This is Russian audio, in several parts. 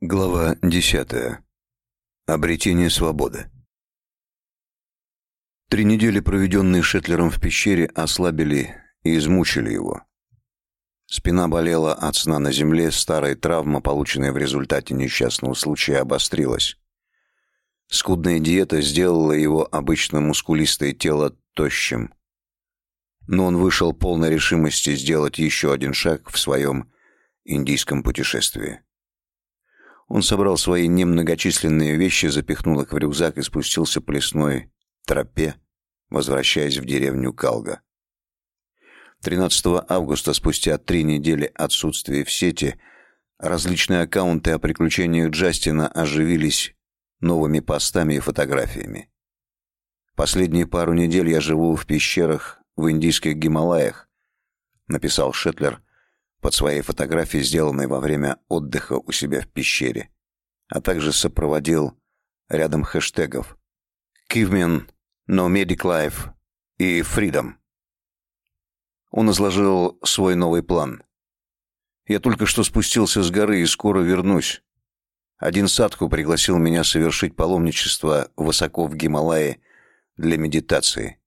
Глава 10. Обретение свободы. Три недели, проведенные Шетлером в пещере, ослабили и измучили его. Спина болела от сна на земле, старая травма, полученная в результате несчастного случая, обострилась. Скудная диета сделала его обычно мускулистое тело тощим. Но он вышел полной решимости сделать еще один шаг в своем индийском путешествии. Он собрал свои немногочисленные вещи, запихнул их в рюкзак и спустился по лесной тропе, возвращаясь в деревню Калга. 13 августа, спустя три недели отсутствия в сети, различные аккаунты о приключениях Джастина оживились новыми постами и фотографиями. Последние пару недель я живу в пещерах в индийских Гималаях, написал Шетлер под своей фотографией, сделанной во время отдыха у себя в пещере, а также сопроводил рядом хэштегов «Caveman», «No Medic Life» и «Freedom». Он изложил свой новый план. «Я только что спустился с горы и скоро вернусь. Один садху пригласил меня совершить паломничество высоко в Гималае для медитации.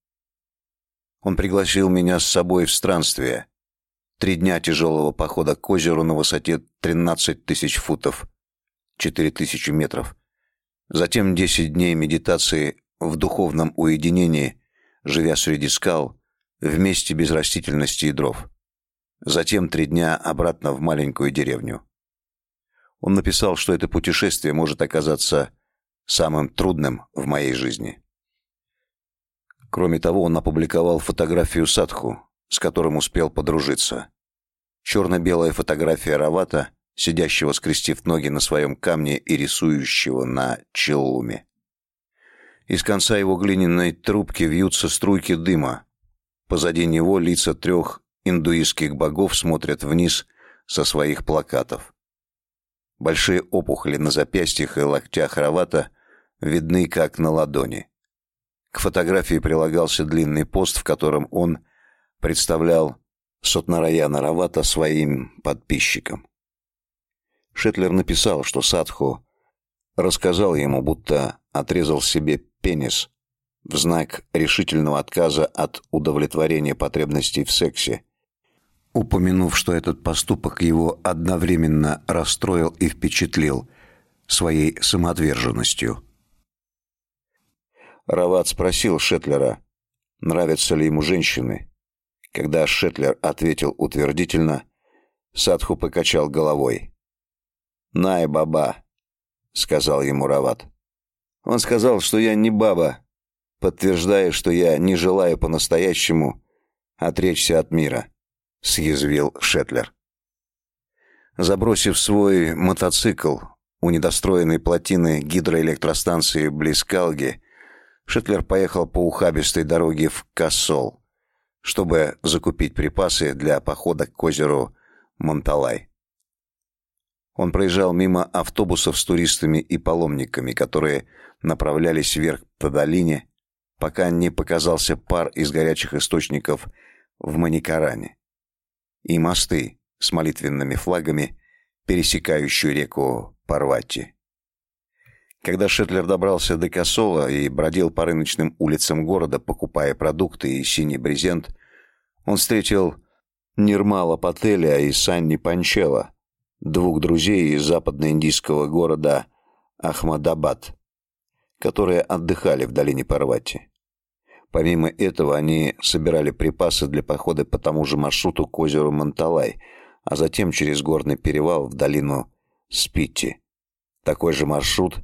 Он пригласил меня с собой в странствие, Три дня тяжелого похода к озеру на высоте 13 тысяч футов, 4 тысячи метров. Затем 10 дней медитации в духовном уединении, живя среди скал, в месте без растительности и дров. Затем три дня обратно в маленькую деревню. Он написал, что это путешествие может оказаться самым трудным в моей жизни. Кроме того, он опубликовал фотографию Садху, с которым успел подружиться. Черно-белая фотография Равата, сидящего скрестив ноги на своем камне и рисующего на челуме. Из конца его глиняной трубки вьются струйки дыма. Позади него лица трех индуистских богов смотрят вниз со своих плакатов. Большие опухоли на запястьях и локтях Равата видны как на ладони. К фотографии прилагался длинный пост, в котором он представлял Сотнараяна Равата своим подписчикам. Шетлер написал, что Садху рассказал ему, будто отрезал себе пенис в знак решительного отказа от удовлетворения потребностей в сексе, упомянув, что этот поступок его одновременно расстроил и впечатлил своей самоотверженностью. Рават спросил Шетлера, нравятся ли ему женщины, когда Шетлер ответил утвердительно, Садху покачал головой. «Най, баба», — сказал ему Рават. Он сказал, что я не баба, подтверждая, что я не желаю по-настоящему отречься от мира, съязвил Шетлер. Забросив свой мотоцикл у недостроенной плотины гидроэлектростанции близ Калги, Шетлер поехал по ухабистой дороге в Кассол чтобы закупить припасы для похода к озеру Монталай. Он проезжал мимо автобусов с туристами и паломниками, которые направлялись вверх по долине, пока не показался пар из горячих источников в Маникаране. И мосты с молитвенными флагами, пересекающие реку Парвати. Когда Шетлер добрался до Косола и бродил по рыночным улицам города, покупая продукты и синий брезент, он встретил Нирмала Пателя и Санни Панчела, двух друзей из западноиндийского города Ахмадабад, которые отдыхали в долине Парвати. Помимо этого, они собирали припасы для похода по тому же маршруту к озеру Манталай, а затем через горный перевал в долину Спити. Такой же маршрут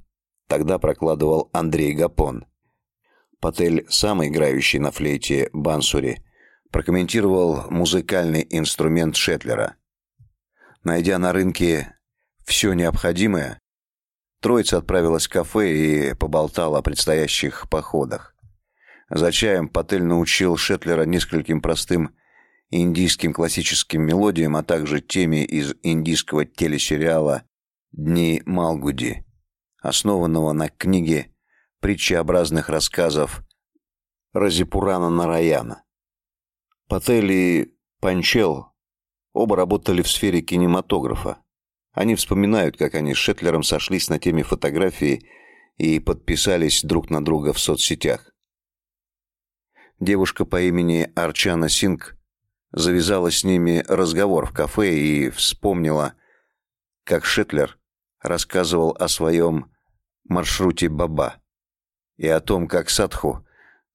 тогда прокладывал Андрей Гапон. Патель, сам играющий на флейте бансури, прокомментировал музыкальный инструмент Шетлера. Найдя на рынке все необходимое, троица отправилась в кафе и поболтала о предстоящих походах. За чаем Патель научил Шетлера нескольким простым индийским классическим мелодиям, а также теме из индийского телесериала «Дни Малгуди», основанного на книге притчеобразных рассказов Разипурана Нараяна. Патель и Панчел оба работали в сфере кинематографа. Они вспоминают, как они с Шетлером сошлись на теме фотографии и подписались друг на друга в соцсетях. Девушка по имени Арчана Синг завязала с ними разговор в кафе и вспомнила, как Шетлер рассказывал о своем маршруте Баба и о том, как Садху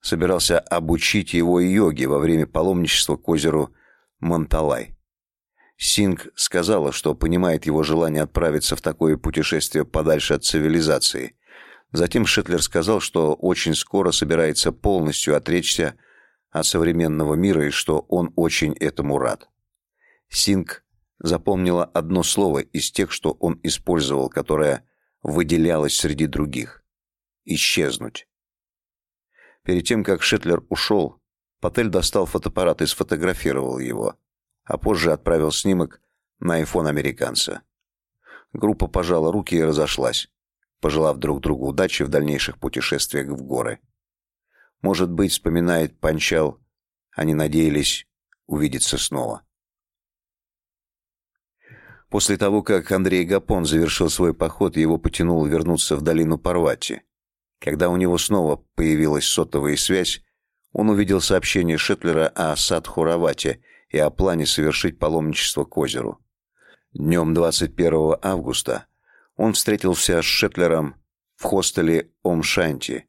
собирался обучить его йоге во время паломничества к озеру Монталай. Синг сказала, что понимает его желание отправиться в такое путешествие подальше от цивилизации. Затем Шетлер сказал, что очень скоро собирается полностью отречься от современного мира и что он очень этому рад. Синг запомнила одно слово из тех, что он использовал, которое выделялось среди других исчезнуть. Перед тем как Шетлер ушел, Патель достал фотоаппарат и сфотографировал его а позже отправил снимок на айфон американца. Группа пожала руки и разошлась, пожелав друг другу удачи в дальнейших путешествиях в горы. Может быть, вспоминает Панчал, они надеялись увидеться снова. После того, как Андрей Гапон завершил свой поход, его потянуло вернуться в долину Парвати. Когда у него снова появилась сотовая связь, он увидел сообщение Шетлера о Садхуравате и о плане совершить паломничество к озеру. Днем 21 августа он встретился с Шетлером в хостеле Омшанти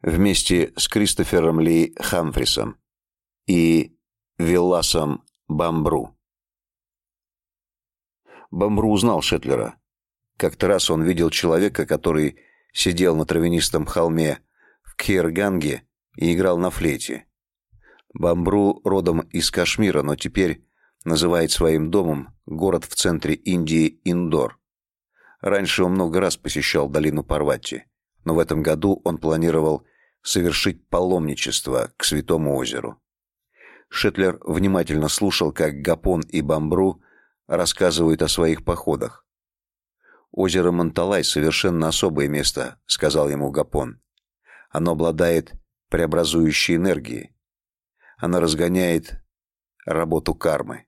вместе с Кристофером Ли Хамфрисом и Вилласом Бамбру. Бамбру узнал Шетлера. Как-то раз он видел человека, который сидел на травянистом холме в Кирганге и играл на флейте. Бамбру родом из Кашмира, но теперь называет своим домом город в центре Индии Индор. Раньше он много раз посещал долину Парвати, но в этом году он планировал совершить паломничество к Святому озеру. Шетлер внимательно слушал, как Гапон и Бамбру рассказывают о своих походах. «Озеро Монталай – совершенно особое место», – сказал ему Гапон. «Оно обладает преобразующей энергией. Она разгоняет работу кармы.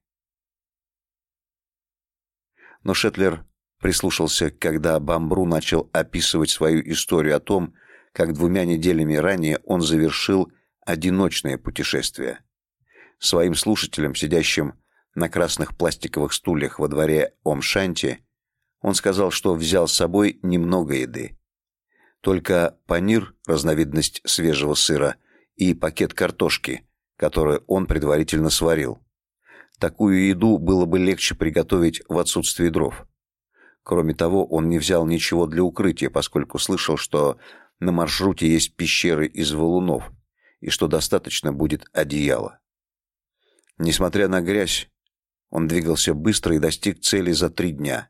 Но Шетлер прислушался, когда Бамбру начал описывать свою историю о том, как двумя неделями ранее он завершил одиночное путешествие. Своим слушателям, сидящим на красных пластиковых стульях во дворе Омшанти, он сказал, что взял с собой немного еды. Только панир, разновидность свежего сыра, и пакет картошки, которое он предварительно сварил. Такую еду было бы легче приготовить в отсутствии дров. Кроме того, он не взял ничего для укрытия, поскольку слышал, что на маршруте есть пещеры из валунов и что достаточно будет одеяла. Несмотря на грязь, он двигался быстро и достиг цели за три дня.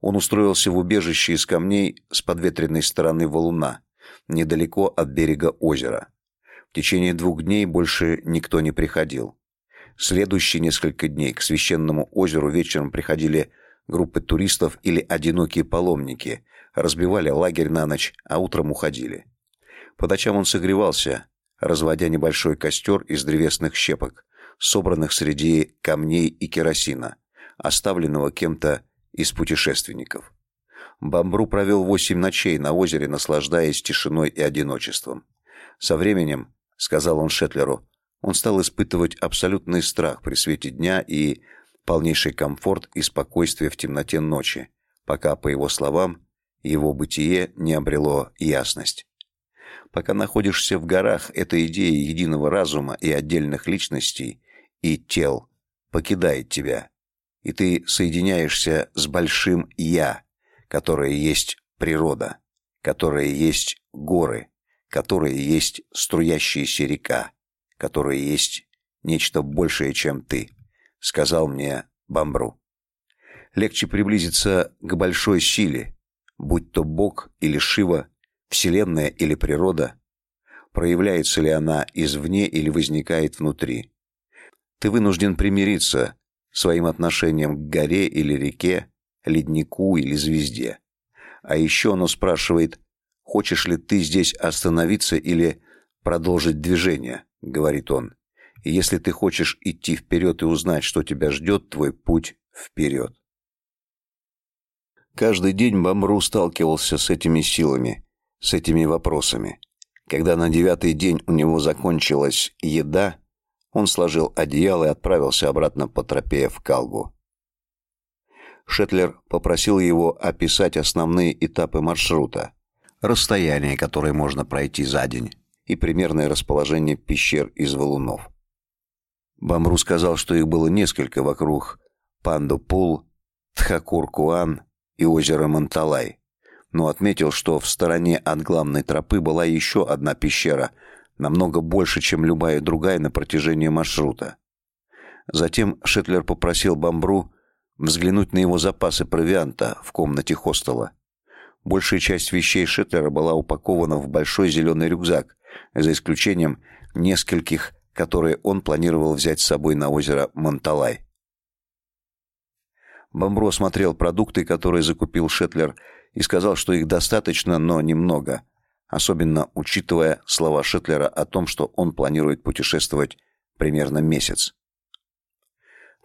Он устроился в убежище из камней с подветренной стороны валуна, недалеко от берега озера. В течение двух дней больше никто не приходил. Следующие несколько дней к священному озеру вечером приходили группы туристов или одинокие паломники, разбивали лагерь на ночь, а утром уходили. По ночам он согревался, разводя небольшой костер из древесных щепок, собранных среди камней и керосина, оставленного кем-то из путешественников. Бамбру провел восемь ночей на озере, наслаждаясь тишиной и одиночеством. Со временем — сказал он Шетлеру. Он стал испытывать абсолютный страх при свете дня и полнейший комфорт и спокойствие в темноте ночи, пока, по его словам, его бытие не обрело ясность. Пока находишься в горах, эта идея единого разума и отдельных личностей и тел покидает тебя, и ты соединяешься с большим «я», которое есть природа, которое есть горы, которые есть струящаяся река, которая есть нечто большее, чем ты, сказал мне Бамбру. Легче приблизиться к большой силе, будь то Бог или Шива, Вселенная или природа, проявляется ли она извне или возникает внутри. Ты вынужден примириться своим отношением к горе или реке, леднику или звезде. А еще оно спрашивает, Хочешь ли ты здесь остановиться или продолжить движение, говорит он. И если ты хочешь идти вперед и узнать, что тебя ждет, твой путь вперед. Каждый день Бамбру сталкивался с этими силами, с этими вопросами. Когда на девятый день у него закончилась еда, он сложил одеяло и отправился обратно по тропе в Калгу. Шетлер попросил его описать основные этапы маршрута, расстояние, которое можно пройти за день, и примерное расположение пещер из валунов. Бамру сказал, что их было несколько вокруг Пандупул, Тхакур-Куан и озера Манталай, но отметил, что в стороне от главной тропы была еще одна пещера, намного больше, чем любая другая на протяжении маршрута. Затем Шетлер попросил Бамбру взглянуть на его запасы провианта в комнате хостела. Большая часть вещей Шетлера была упакована в большой зеленый рюкзак, за исключением нескольких, которые он планировал взять с собой на озеро Монталай. Бомбро смотрел продукты, которые закупил Шетлер, и сказал, что их достаточно, но немного, особенно учитывая слова Шетлера о том, что он планирует путешествовать примерно месяц.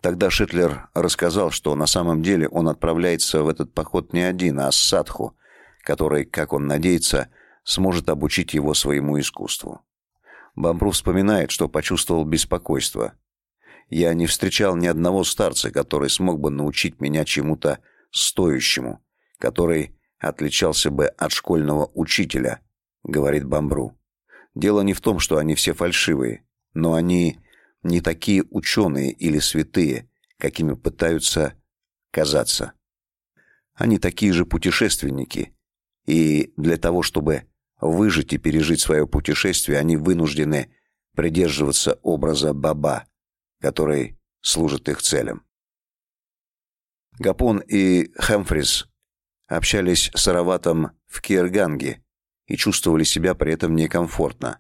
Тогда Шетлер рассказал, что на самом деле он отправляется в этот поход не один, а с Садху, который, как он надеется, сможет обучить его своему искусству. Бамбру вспоминает, что почувствовал беспокойство. Я не встречал ни одного старца, который смог бы научить меня чему-то стоящему, который отличался бы от школьного учителя, говорит Бамбру. Дело не в том, что они все фальшивые, но они не такие ученые или святые, какими пытаются казаться. Они такие же путешественники, и для того, чтобы выжить и пережить свое путешествие, они вынуждены придерживаться образа Баба, который служит их целям. Гапон и Хэмфрис общались с Араватом в Кирганге и чувствовали себя при этом некомфортно.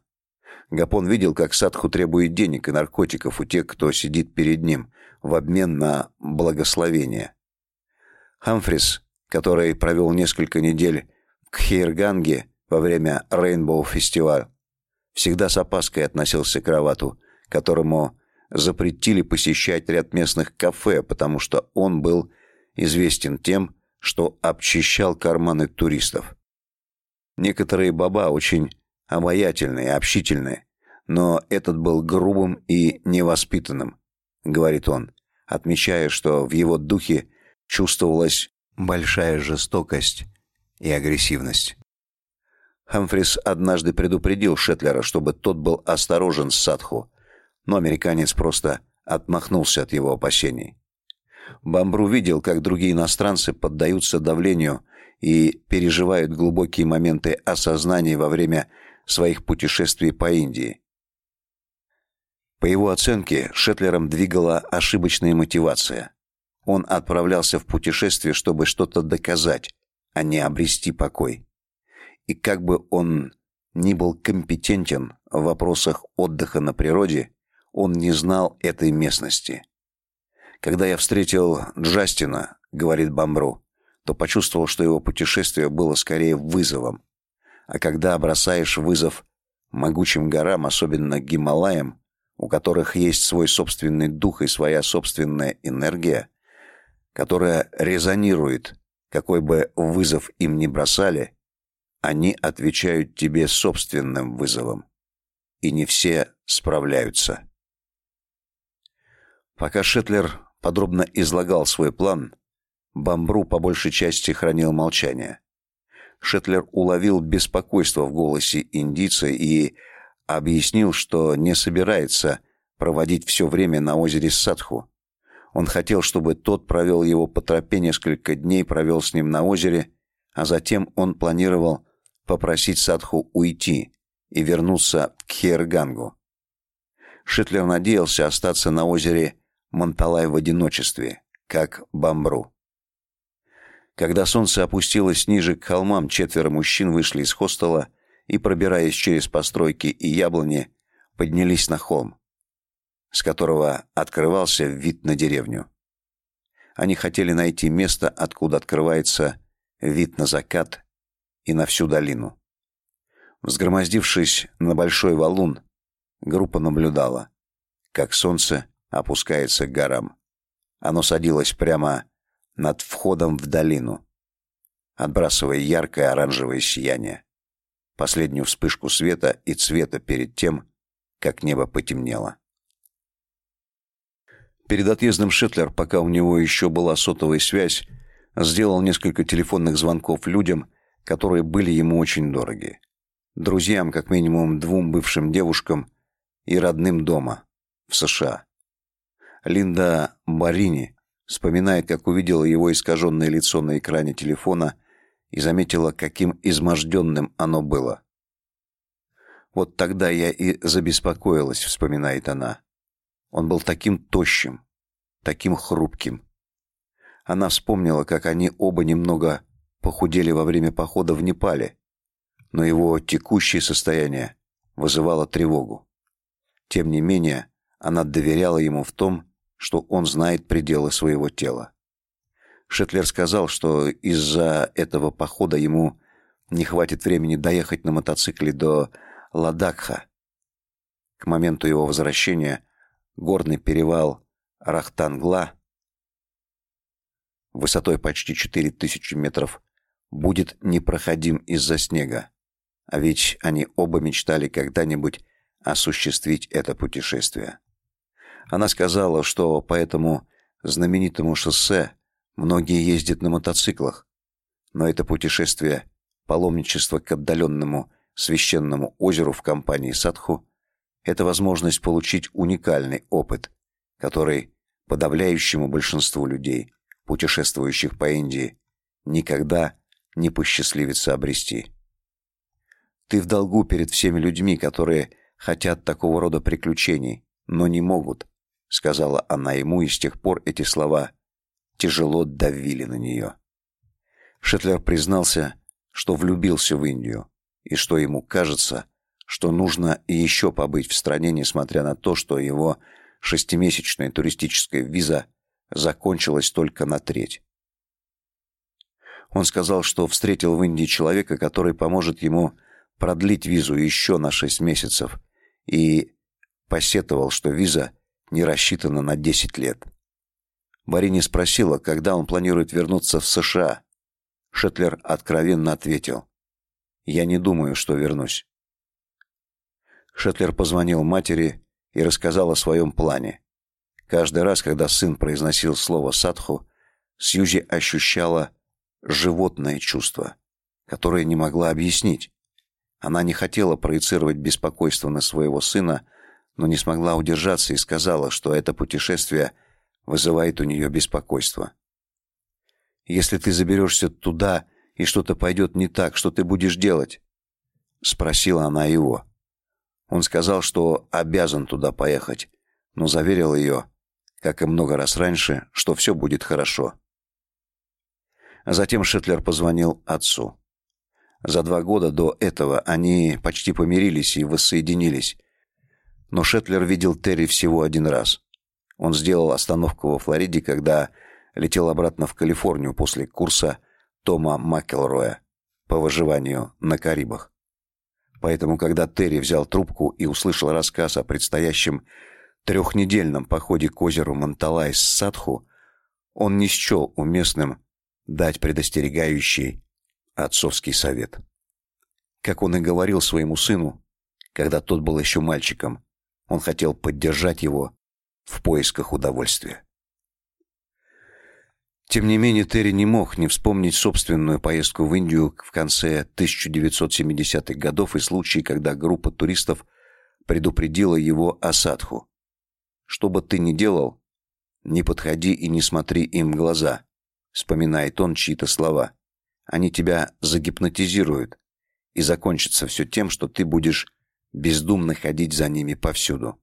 Гапон видел, как Садху требует денег и наркотиков у тех, кто сидит перед ним, в обмен на благословение. Хамфрис, который провел несколько недель в Кхейрганге во время Рейнбоу фестиваля, всегда с опаской относился к Равату, которому запретили посещать ряд местных кафе, потому что он был известен тем, что обчищал карманы туристов. Некоторые баба очень обаятельные, общительные, но этот был грубым и невоспитанным, говорит он, отмечая, что в его духе чувствовалась большая жестокость и агрессивность. Хамфрис однажды предупредил Шетлера, чтобы тот был осторожен с Садху, но американец просто отмахнулся от его опасений. Бамбру видел, как другие иностранцы поддаются давлению и переживают глубокие моменты осознания во время своих путешествий по Индии. По его оценке, Шетлером двигала ошибочная мотивация. Он отправлялся в путешествие, чтобы что-то доказать, а не обрести покой. И как бы он ни был компетентен в вопросах отдыха на природе, он не знал этой местности. Когда я встретил Джастина, говорит Бамбру, то почувствовал, что его путешествие было скорее вызовом. А когда бросаешь вызов могучим горам, особенно Гималаям, у которых есть свой собственный дух и своя собственная энергия, которая резонирует, какой бы вызов им ни бросали, они отвечают тебе собственным вызовом. И не все справляются. Пока Шетлер подробно излагал свой план, Бамбру по большей части хранил молчание. Шетлер уловил беспокойство в голосе индийца и объяснил, что не собирается проводить все время на озере Садху. Он хотел, чтобы тот провел его по тропе несколько дней, провел с ним на озере, а затем он планировал попросить Садху уйти и вернуться к Хергангу. Шетлер надеялся остаться на озере Монталай в одиночестве, как Бамбру. Когда солнце опустилось ниже к холмам, четверо мужчин вышли из хостела и, пробираясь через постройки и яблони, поднялись на холм, с которого открывался вид на деревню. Они хотели найти место, откуда открывается вид на закат и на всю долину. Взгромоздившись на большой валун, группа наблюдала, как солнце опускается к горам. Оно садилось прямо над входом в долину, отбрасывая яркое оранжевое сияние. Последнюю вспышку света и цвета перед тем, как небо потемнело. Перед отъездом Шетлер, пока у него еще была сотовая связь, сделал несколько телефонных звонков людям, которые были ему очень дороги. Друзьям, как минимум двум бывшим девушкам и родным дома в США. Линда Барини вспоминает, как увидела его искаженное лицо на экране телефона и заметила, каким изможденным оно было. Вот тогда я и забеспокоилась, вспоминает она. Он был таким тощим, таким хрупким. Она вспомнила, как они оба немного похудели во время похода в Непале, но его текущее состояние вызывало тревогу. Тем не менее, она доверяла ему в том, что он знает пределы своего тела. Шетлер сказал, что из-за этого похода ему не хватит времени доехать на мотоцикле до Ладакха. К моменту его возвращения горный перевал Рахтангла высотой почти 4000 метров будет непроходим из-за снега. А ведь они оба мечтали когда-нибудь осуществить это путешествие. Она сказала, что по этому знаменитому шоссе многие ездят на мотоциклах, но это путешествие, паломничество к отдаленному священному озеру в компании Садху это возможность получить уникальный опыт, который подавляющему большинству людей, путешествующих по Индии, никогда не посчастливится обрести. Ты в долгу перед всеми людьми, которые хотят такого рода приключений, но не могут, сказала она ему, и с тех пор эти слова тяжело давили на нее. Шетлер признался, что влюбился в Индию и что ему кажется, что нужно еще побыть в стране, несмотря на то, что его шестимесячная туристическая виза закончилась только на треть. Он сказал, что встретил в Индии человека, который поможет ему продлить визу еще на шесть месяцев, и посетовал, что виза не рассчитана на 10 лет. Марини спросила, когда он планирует вернуться в США. Шетлер откровенно ответил: "Я не думаю, что вернусь". Шетлер позвонил матери и рассказал о своем плане. Каждый раз, когда сын произносил слово садху, Сьюзи ощущала животное чувство, которое не могла объяснить. Она не хотела проецировать беспокойство на своего сына, но не смогла удержаться и сказала, что это путешествие вызывает у нее беспокойство. Если ты заберешься туда и что-то пойдет не так, что ты будешь делать? спросила она его. Он сказал, что обязан туда поехать, но заверил ее, как и много раз раньше, что все будет хорошо. А затем Шетлер позвонил отцу. За два года до этого они почти помирились и воссоединились. Но Шетлер видел Терри всего один раз. Он сделал остановку во Флориде, когда летел обратно в Калифорнию после курса Тома Маккелроя по выживанию на Карибах. Поэтому, когда Терри взял трубку и услышал рассказ о предстоящем трехнедельном походе к озеру Монталай с Садху, он не счел уместным дать предостерегающий отцовский совет. Как он и говорил своему сыну, когда тот был еще мальчиком, он хотел поддержать его в поисках удовольствия. Тем не менее, Терри не мог не вспомнить собственную поездку в Индию в конце 1970-х годов и случай, когда группа туристов предупредила его о садху. Что бы ты ни делал, не подходи и не смотри им в глаза, вспоминает он чьи-то слова. Они тебя загипнотизируют, и закончится все тем, что ты будешь бездумно ходить за ними повсюду.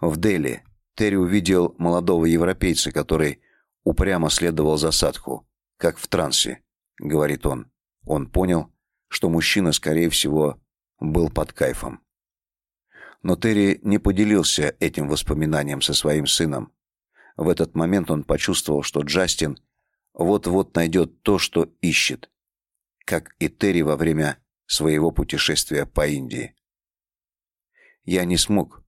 В Дели Терри увидел молодого европейца, который упрямо следовал за Садху, как в трансе, говорит он. Он понял, что мужчина, скорее всего, был под кайфом. Но Терри не поделился этим воспоминанием со своим сыном. В этот момент он почувствовал, что Джастин вот-вот найдет то, что ищет, как и Терри во время своего путешествия по Индии. Я не смог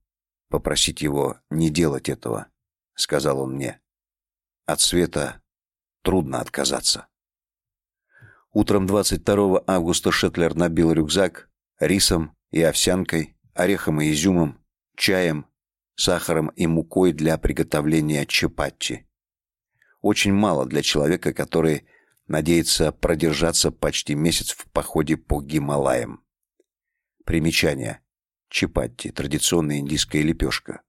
попросить его не делать этого, сказал он мне. От света трудно отказаться. Утром 22 августа Шетлер набил рюкзак рисом и овсянкой, орехом и изюмом, чаем, сахаром и мукой для приготовления чапатти. Очень мало для человека, который надеется продержаться почти месяц в походе по Гималаям. Примечание. Чапатти – традиционная индийская лепешка.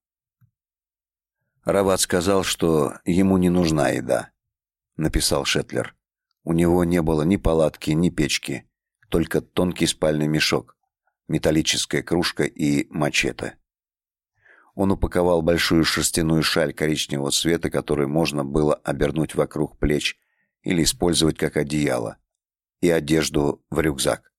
Рават сказал, что ему не нужна еда, написал Шетлер. У него не было ни палатки, ни печки, только тонкий спальный мешок, металлическая кружка и мачете. Он упаковал большую шерстяную шаль коричневого цвета, которую можно было обернуть вокруг плеч или использовать как одеяло, и одежду в рюкзак.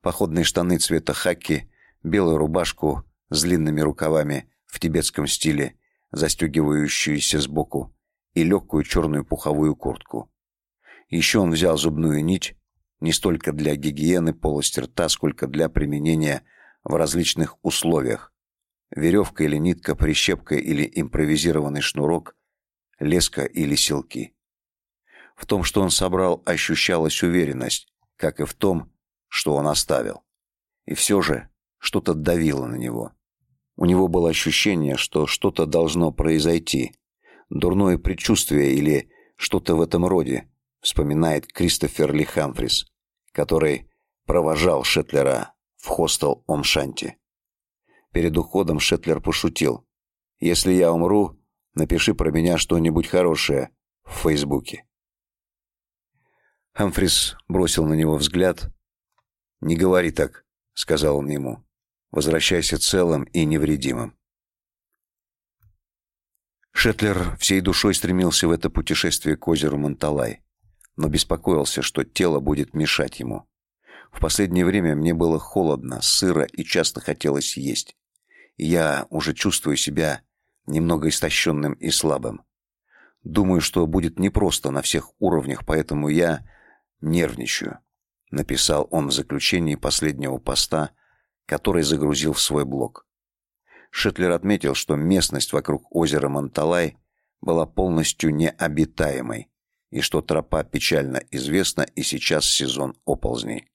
Походные штаны цвета хаки, белую рубашку с длинными рукавами в тибетском стиле, застегивающуюся сбоку, и легкую черную пуховую куртку. Еще он взял зубную нить, не столько для гигиены полости рта, сколько для применения в различных условиях. Веревка или нитка, прищепка или импровизированный шнурок, леска или силки. В том, что он собрал, ощущалась уверенность, как и в том, что он оставил. И все же что-то давило на него. У него было ощущение, что что-то должно произойти. Дурное предчувствие или что-то в этом роде, вспоминает Кристофер Ли Хамфрис, который провожал Шетлера в хостел Омшанти. Перед уходом Шетлер пошутил. «Если я умру, напиши про меня что-нибудь хорошее в Фейсбуке». Хамфрис бросил на него взгляд. «Не говори так», — сказал он ему. «Возвращайся целым и невредимым». Шетлер всей душой стремился в это путешествие к озеру Монталай но беспокоился, что тело будет мешать ему. В последнее время мне было холодно, сыро и часто хотелось есть. я уже чувствую себя немного истощенным и слабым. Думаю, что будет непросто на всех уровнях, поэтому я нервничаю, написал он в заключении последнего поста, который загрузил в свой блог. Шетлер отметил, что местность вокруг озера Монталай была полностью необитаемой и что тропа печально известна и сейчас сезон оползней.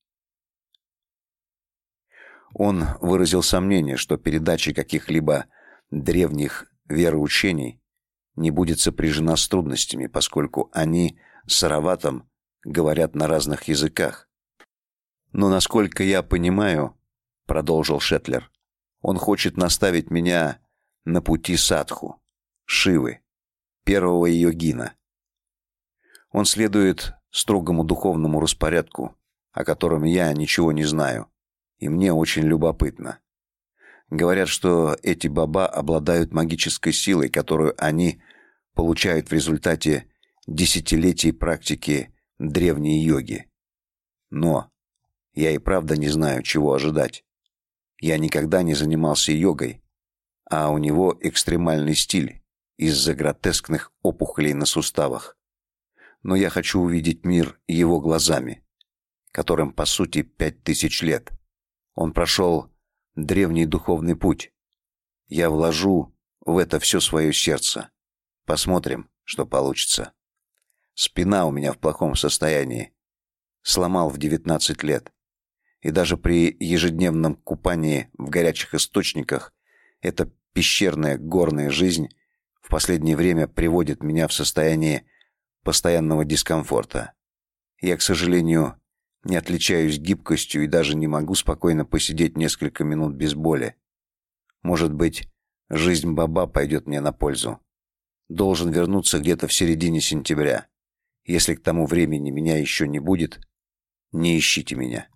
Он выразил сомнение, что передача каких-либо древних вероучений не будет сопряжена с трудностями, поскольку они с Араватом говорят на разных языках. Но насколько я понимаю, продолжил Шетлер, он хочет наставить меня на пути садху, Шивы, первого йогина. Он следует строгому духовному распорядку, о котором я ничего не знаю, и мне очень любопытно. Говорят, что эти баба обладают магической силой, которую они получают в результате десятилетий практики древней йоги. Но я и правда не знаю, чего ожидать. Я никогда не занимался йогой, а у него экстремальный стиль из-за гротескных опухолей на суставах но я хочу увидеть мир его глазами, которым, по сути, пять тысяч лет. Он прошел древний духовный путь. Я вложу в это все свое сердце. Посмотрим, что получится. Спина у меня в плохом состоянии. Сломал в 19 лет. И даже при ежедневном купании в горячих источниках эта пещерная горная жизнь в последнее время приводит меня в состояние постоянного дискомфорта. Я, к сожалению, не отличаюсь гибкостью и даже не могу спокойно посидеть несколько минут без боли. Может быть, жизнь баба пойдет мне на пользу. Должен вернуться где-то в середине сентября. Если к тому времени меня еще не будет, не ищите меня.